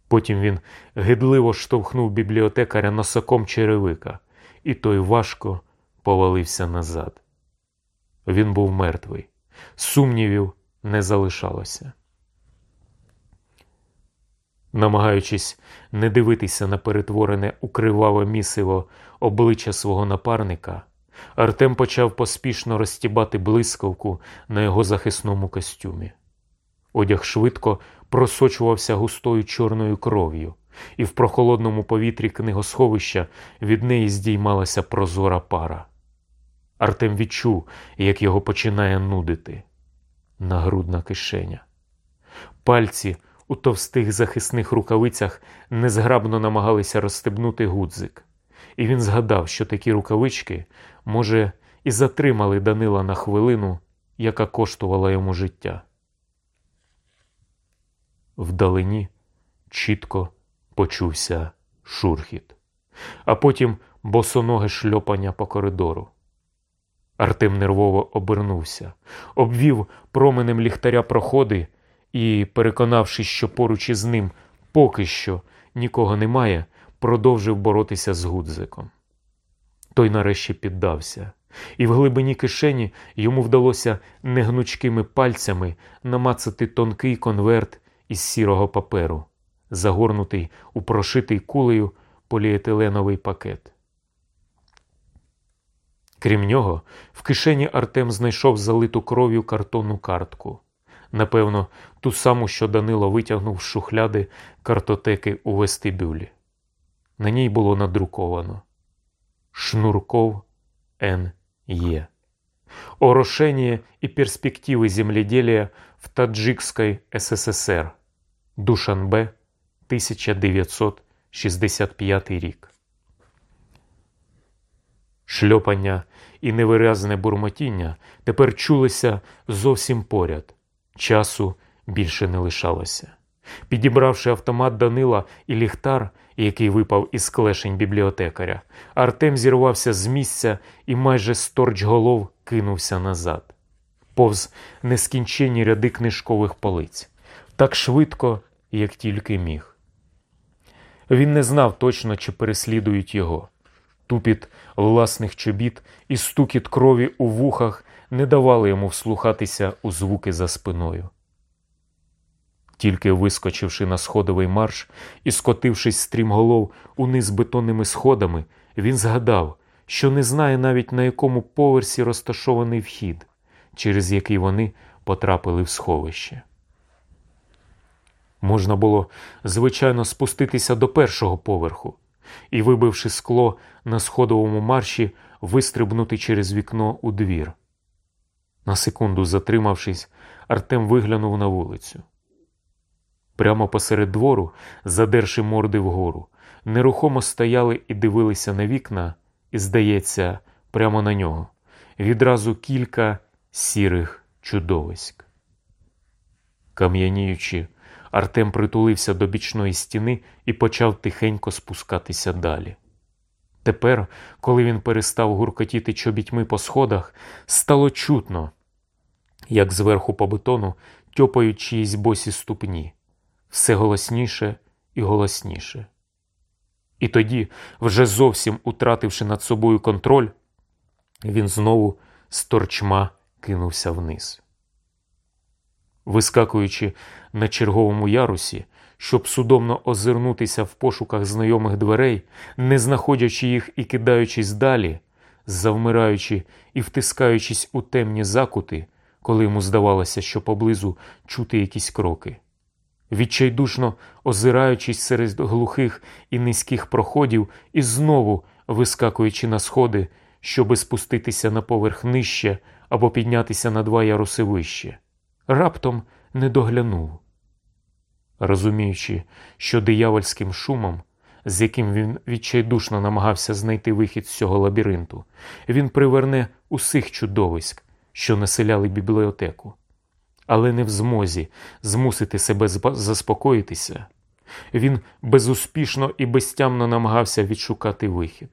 Потім він гидливо штовхнув бібліотекаря носоком черевика, і той важко повалився назад. Він був мертвий, сумнівів не залишалося. Намагаючись не дивитися на перетворене у криваве місиво обличчя свого напарника, Артем почав поспішно розтібати блискавку на його захисному костюмі. Одяг швидко просочувався густою чорною кров'ю, і в прохолодному повітрі книгосховища від неї здіймалася прозора пара. Артем відчув, як його починає нудити. Нагрудна кишеня. Пальці у товстих захисних рукавицях незграбно намагалися розстебнути гудзик, і він згадав, що такі рукавички, може, і затримали Данила на хвилину, яка коштувала йому життя. Вдалині чітко почувся шурхіт, а потім босоноге шльопання по коридору. Артем нервово обернувся, обвів променем ліхтаря проходи і, переконавшись, що поруч із ним поки що нікого немає, продовжив боротися з гудзиком. Той нарешті піддався, і в глибині кишені йому вдалося негнучкими пальцями намацати тонкий конверт із сірого паперу, загорнутий у прошитий кулею поліетиленовий пакет. Крім нього, в кишені Артем знайшов залиту кров'ю картонну картку. Напевно, ту саму, що Данило витягнув з шухляди картотеки у вестибюлі. На ній було надруковано Шнурков Н.Е. Орошение и перспективы земледелия в Таджикской СССР. Душанбе, 1965 рік. Шльопання і невиразне бурмотіння тепер чулися зовсім поряд. Часу більше не лишалося. Підібравши автомат Данила і ліхтар, який випав із клешень бібліотекаря, Артем зірвався з місця і майже сторч голов кинувся назад, повз нескінченні ряди книжкових полиць, так швидко, як тільки міг. Він не знав точно, чи переслідують його. Тупіт власних чобіт і стукіт крові у вухах не давали йому вслухатися у звуки за спиною. Тільки вискочивши на сходовий марш і скотившись стрімголов униз бетонними сходами, він згадав, що не знає навіть на якому поверсі розташований вхід, через який вони потрапили в сховище. Можна було, звичайно, спуститися до першого поверху і, вибивши скло на сходовому марші, вистрибнути через вікно у двір. На секунду затримавшись, Артем виглянув на вулицю. Прямо посеред двору, задерши морди вгору, нерухомо стояли і дивилися на вікна, і, здається, прямо на нього, відразу кілька сірих чудовиськ. Кам'яніючи, Артем притулився до бічної стіни і почав тихенько спускатися далі. Тепер, коли він перестав гуркотіти чобітьми по сходах, стало чутно, як зверху по бетону тьопають чиїсь босі ступні, все голосніше і голосніше. І тоді, вже зовсім утративши над собою контроль, він знову з торчма кинувся вниз. Вискакуючи на черговому ярусі, щоб судомно озирнутися в пошуках знайомих дверей, не знаходячи їх і кидаючись далі, завмираючи і втискаючись у темні закути, коли йому здавалося, що поблизу чути якісь кроки. Відчайдушно озираючись серед глухих і низьких проходів, і знову вискакуючи на сходи, щоби спуститися на поверх нижче або піднятися на два яруси вище, раптом не доглянув. Розуміючи, що диявольським шумом, з яким він відчайдушно намагався знайти вихід з цього лабіринту, він приверне усіх чудовиськ, що населяли бібліотеку, але не в змозі змусити себе заспокоїтися, він безуспішно і безтямно намагався відшукати вихід.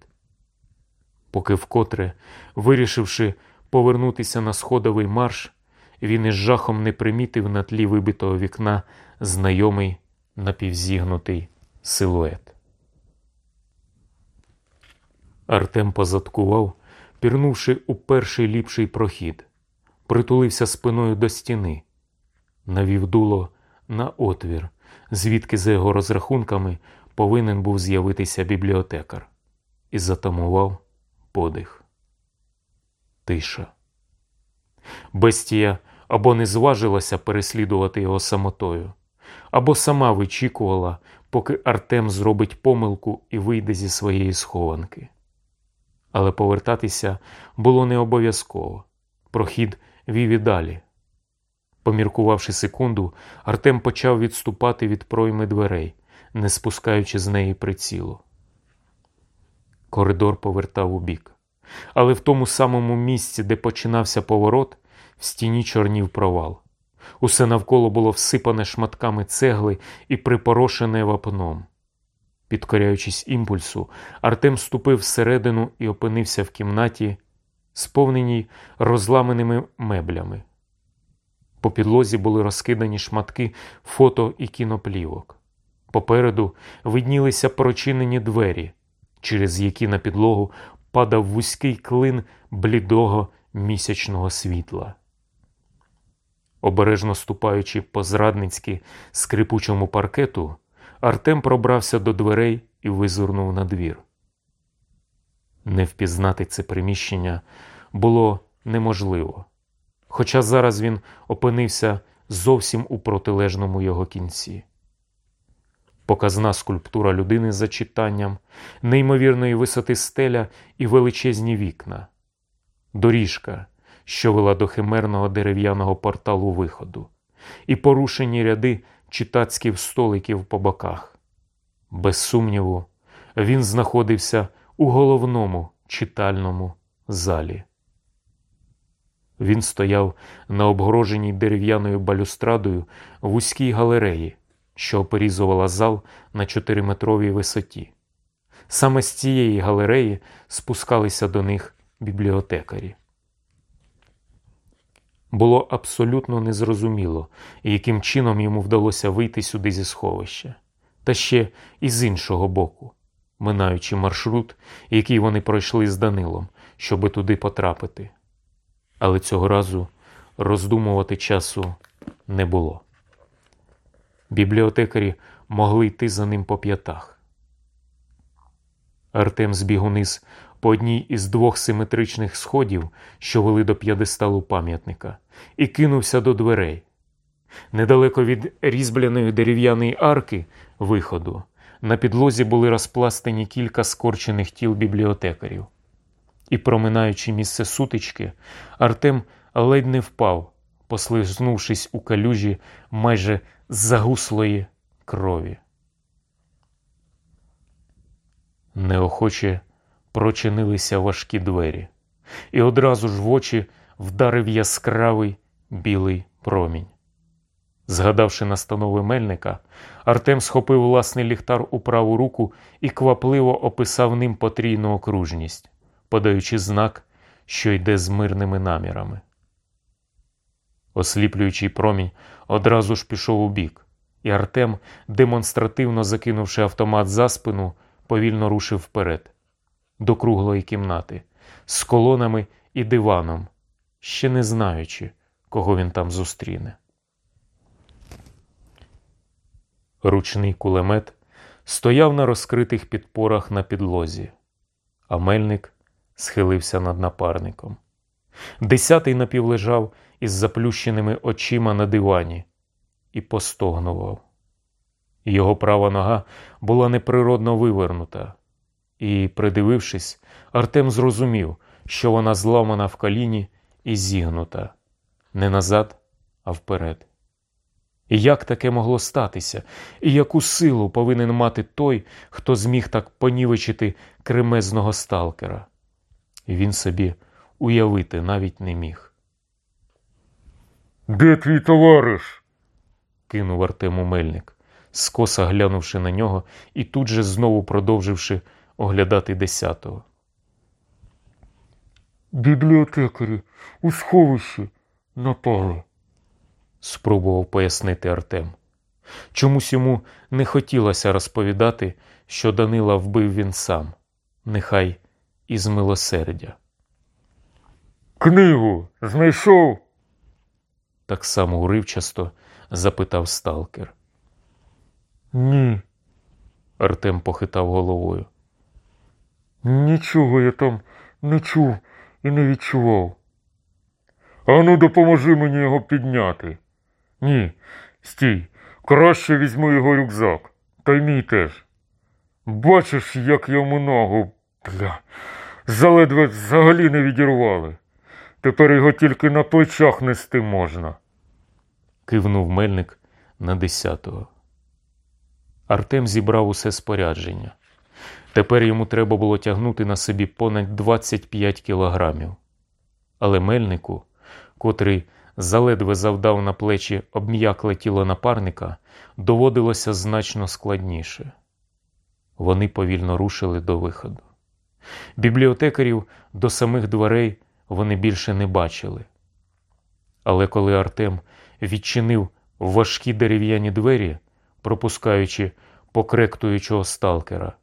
Поки вкотре, вирішивши повернутися на сходовий марш, він із жахом не примітив на тлі вибитого вікна знайомий напівзігнутий силует. Артем позадкував, пірнувши у перший ліпший прохід, притулився спиною до стіни, навів дуло на отвір, звідки, за його розрахунками, повинен був з'явитися бібліотекар, і затамував подих. Тиша. Бестія або не зважилася переслідувати його самотою, або сама вичікувала, поки Артем зробить помилку і вийде зі своєї схованки. Але повертатися було не обов'язково. Прохід вів і далі. Поміркувавши секунду, Артем почав відступати від пройми дверей, не спускаючи з неї прицілу. Коридор повертав у бік. Але в тому самому місці, де починався поворот, в стіні чорнів провал. Усе навколо було всипане шматками цегли і припорошене вапном. Підкоряючись імпульсу, Артем ступив всередину і опинився в кімнаті, сповненій розламаними меблями. По підлозі були розкидані шматки фото і кіноплівок. Попереду виднілися прочинені двері, через які на підлогу падав вузький клин блідого місячного світла. Обережно ступаючи по зрадницьки скрипучому паркету, Артем пробрався до дверей і визирнув на двір. Не впізнати це приміщення було неможливо, хоча зараз він опинився зовсім у протилежному його кінці. Показна скульптура людини за читанням, неймовірної висоти стеля і величезні вікна, доріжка, що вела до химерного дерев'яного порталу виходу, і порушені ряди читацьких столиків по боках. Без сумніву, він знаходився у головному читальному залі. Він стояв на обгороженій дерев'яною балюстрадою вузькій галереї, що оперізувала зал на чотириметровій висоті. Саме з цієї галереї спускалися до них бібліотекарі. Було абсолютно незрозуміло, яким чином йому вдалося вийти сюди зі сховища, та ще і з іншого боку, минаючи маршрут, який вони пройшли з Данилом, щоби туди потрапити. Але цього разу роздумувати часу не було. Бібліотекарі могли йти за ним по п'ятах. Артем збіг униз по одній із двох симетричних сходів, що вели до п'ядесталу пам'ятника, і кинувся до дверей. Недалеко від різьбляної дерев'яної арки виходу на підлозі були розпластені кілька скорчених тіл бібліотекарів. І, проминаючи місце сутички, Артем ледь не впав, послизнувшись у калюжі майже загуслої крові. Неохоче прочинилися важкі двері, і одразу ж в очі вдарив яскравий білий промінь. Згадавши настанови мельника, Артем схопив власний ліхтар у праву руку і квапливо описав ним потрійну окружність, подаючи знак, що йде з мирними намірами. Осліплюючий промінь одразу ж пішов у бік, і Артем, демонстративно закинувши автомат за спину, повільно рушив вперед, до круглої кімнати, з колонами і диваном, ще не знаючи, кого він там зустріне. Ручний кулемет стояв на розкритих підпорах на підлозі, а мельник схилився над напарником. Десятий напівлежав із заплющеними очима на дивані і постогнував. Його права нога була неприродно вивернута, і, придивившись, Артем зрозумів, що вона зламана в коліні і зігнута не назад, а вперед. І як таке могло статися, і яку силу повинен мати той, хто зміг так понівечити кремезного сталкера? І він собі уявити навіть не міг. Де твій товариш? кинув Артему Мельник, скоса глянувши на нього і тут же знову продовживши оглядати десятого. Бібліотекарі у сховищі напали. спробував пояснити Артем. Чомусь йому не хотілося розповідати, що Данила вбив він сам, нехай із милосердя. Книгу знайшов? Так само уривчасто запитав сталкер. Ні, Артем похитав головою. нічого я там не чув і не відчував. Ану, допоможи мені його підняти. Ні, стій, краще візьму його рюкзак, та й мій теж. Бачиш, як йому ногу, бля, заледве взагалі не відірвали. Тепер його тільки на плечах нести можна. кивнув мельник на десятого. Артем зібрав усе спорядження. Тепер йому треба було тягнути на собі понад 25 кілограмів. Але мельнику, котрий заледве завдав на плечі обм'якле тіло напарника, доводилося значно складніше. Вони повільно рушили до виходу. Бібліотекарів до самих дверей вони більше не бачили. Але коли Артем відчинив важкі дерев'яні двері, пропускаючи покректуючого сталкера,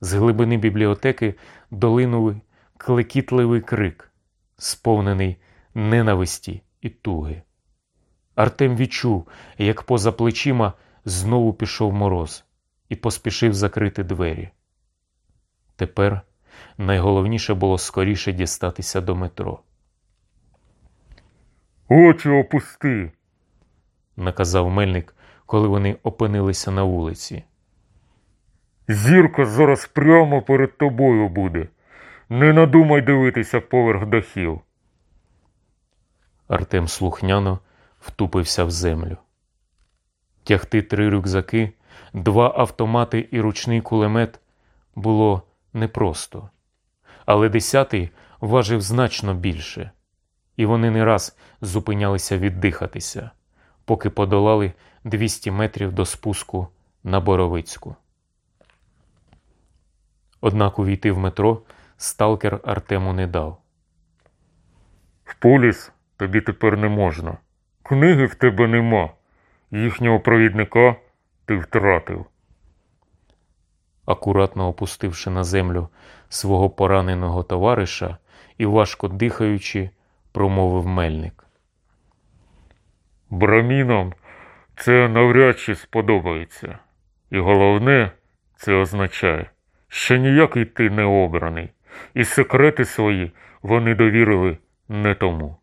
з глибини бібліотеки долинув клекітливий крик, сповнений ненависті і туги. Артем відчув, як поза плечима знову пішов мороз і поспішив закрити двері. Тепер найголовніше було скоріше дістатися до метро. Очі опусти. наказав мельник, коли вони опинилися на вулиці. Зірка зараз прямо перед тобою буде. Не надумай дивитися поверх дахів. Артем слухняно втупився в землю. Тягти три рюкзаки, два автомати і ручний кулемет було непросто, але десятий важив значно більше, і вони не раз зупинялися віддихатися, поки подолали 200 метрів до спуску на Боровицьку. Однак увійти в метро сталкер Артему не дав. В поліс тобі тепер не можна. Книги в тебе нема. Їхнього провідника ти втратив. Акуратно опустивши на землю свого пораненого товариша і важко дихаючи, промовив мельник. Брамінам це навряд чи сподобається. І головне, це означає, що ніякий ти не обраний, і секрети свої вони довірили не тому.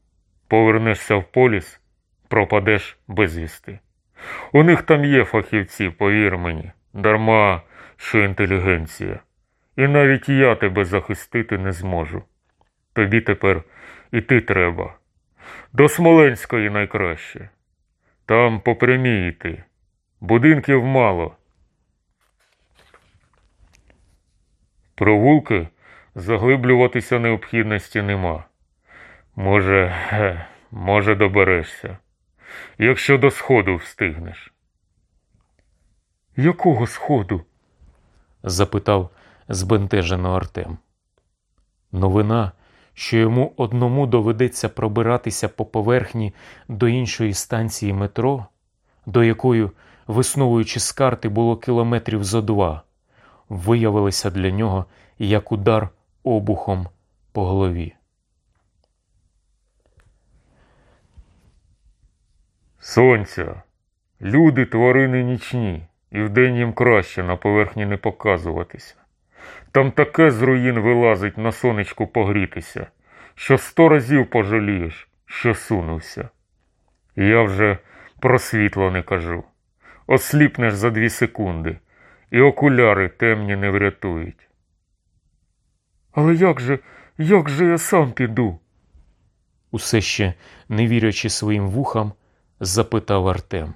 Повернешся в поліс, пропадеш безвісти. У них там є фахівці, повір мені, дарма, що інтелігенція. І навіть я тебе захистити не зможу. Тобі тепер іти треба. До Смоленської найкраще. Там по йти. Будинків мало. Провулки заглиблюватися необхідності нема. Може, може, доберешся. Якщо до сходу встигнеш. Якого сходу? Запитав збентежено Артем. Новина, що йому одному доведеться пробиратися по поверхні до іншої станції метро, до якої, висновуючи з карти, було кілометрів зо два, виявилася для нього як удар обухом по голові. Сонця. Люди тварини нічні, і вдень їм краще на поверхні не показуватися. Там таке з руїн вилазить на сонечку погрітися, що сто разів пожалієш, що сунувся. Я вже про світло не кажу. Осліпнеш за дві секунди, і окуляри темні не врятують. Але як же, як же я сам піду? Усе ще не вірячи своїм вухам, запитав Артем.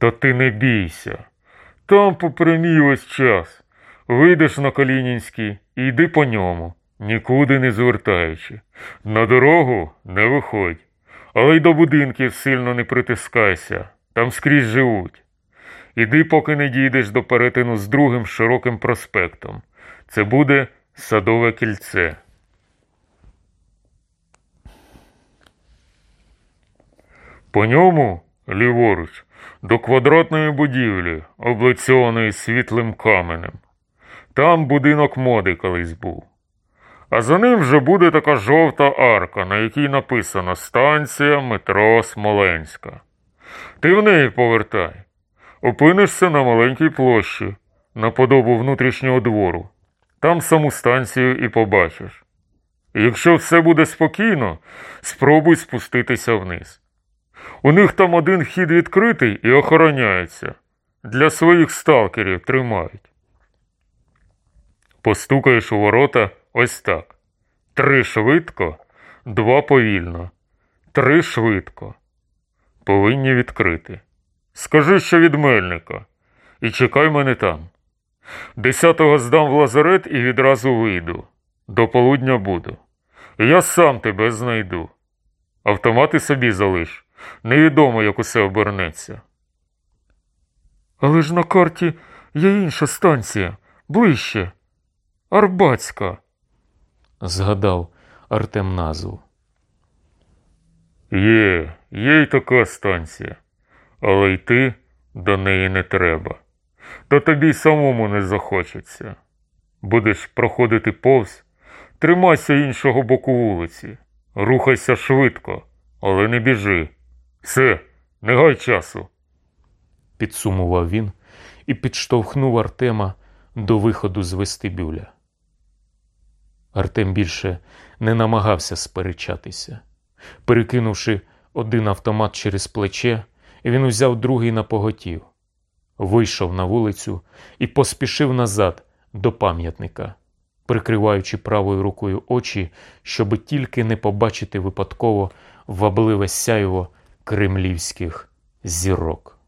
Та ти не бійся. Там по прямій весь час. Вийдеш на Калінінський і йди по ньому, нікуди не звертаючи. На дорогу не виходь, але й до будинків сильно не притискайся, там скрізь живуть. Іди, поки не дійдеш до перетину з другим широким проспектом. Це буде садове кільце. По ньому, ліворуч, до квадратної будівлі, облицьованої світлим каменем. Там будинок моди колись був. А за ним вже буде така жовта арка, на якій написано станція метро Смоленська. Ти в неї повертай. Опинишся на маленькій площі, на подобу внутрішнього двору. Там саму станцію і побачиш. Якщо все буде спокійно, спробуй спуститися вниз. У них там один хід відкритий і охороняється. Для своїх сталкерів тримають. Постукаєш у ворота ось так. Три швидко, два повільно. Три швидко. Повинні відкрити. Скажи, що від мельника. І чекай мене там. Десятого здам в лазарет і відразу вийду. До полудня буду. Я сам тебе знайду. Автомати собі залиш. Невідомо, як усе обернеться. Але ж на карті є інша станція, ближче. Арбатська. Згадав Артем назву. Є, є й така станція, але йти до неї не треба. Та тобі й самому не захочеться. Будеш проходити повз, тримайся іншого боку вулиці, рухайся швидко, але не біжи. Все, не гай часу. Підсумував він і підштовхнув Артема до виходу з вестибюля. Артем більше не намагався сперечатися. Перекинувши один автомат через плече, він узяв другий на поготів, вийшов на вулицю і поспішив назад до пам'ятника, прикриваючи правою рукою очі, щоби тільки не побачити випадково вабливе сяйво кремлівських зірок.